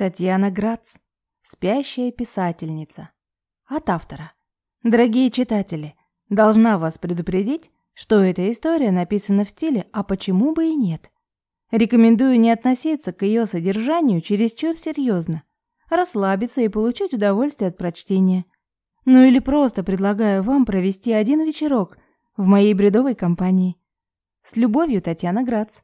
Татьяна Грац. Спящая писательница. От автора. Дорогие читатели, должна вас предупредить, что эта история написана в стиле «а почему бы и нет?». Рекомендую не относиться к ее содержанию чересчур серьезно, расслабиться и получить удовольствие от прочтения. Ну или просто предлагаю вам провести один вечерок в моей бредовой компании. С любовью, Татьяна Грац.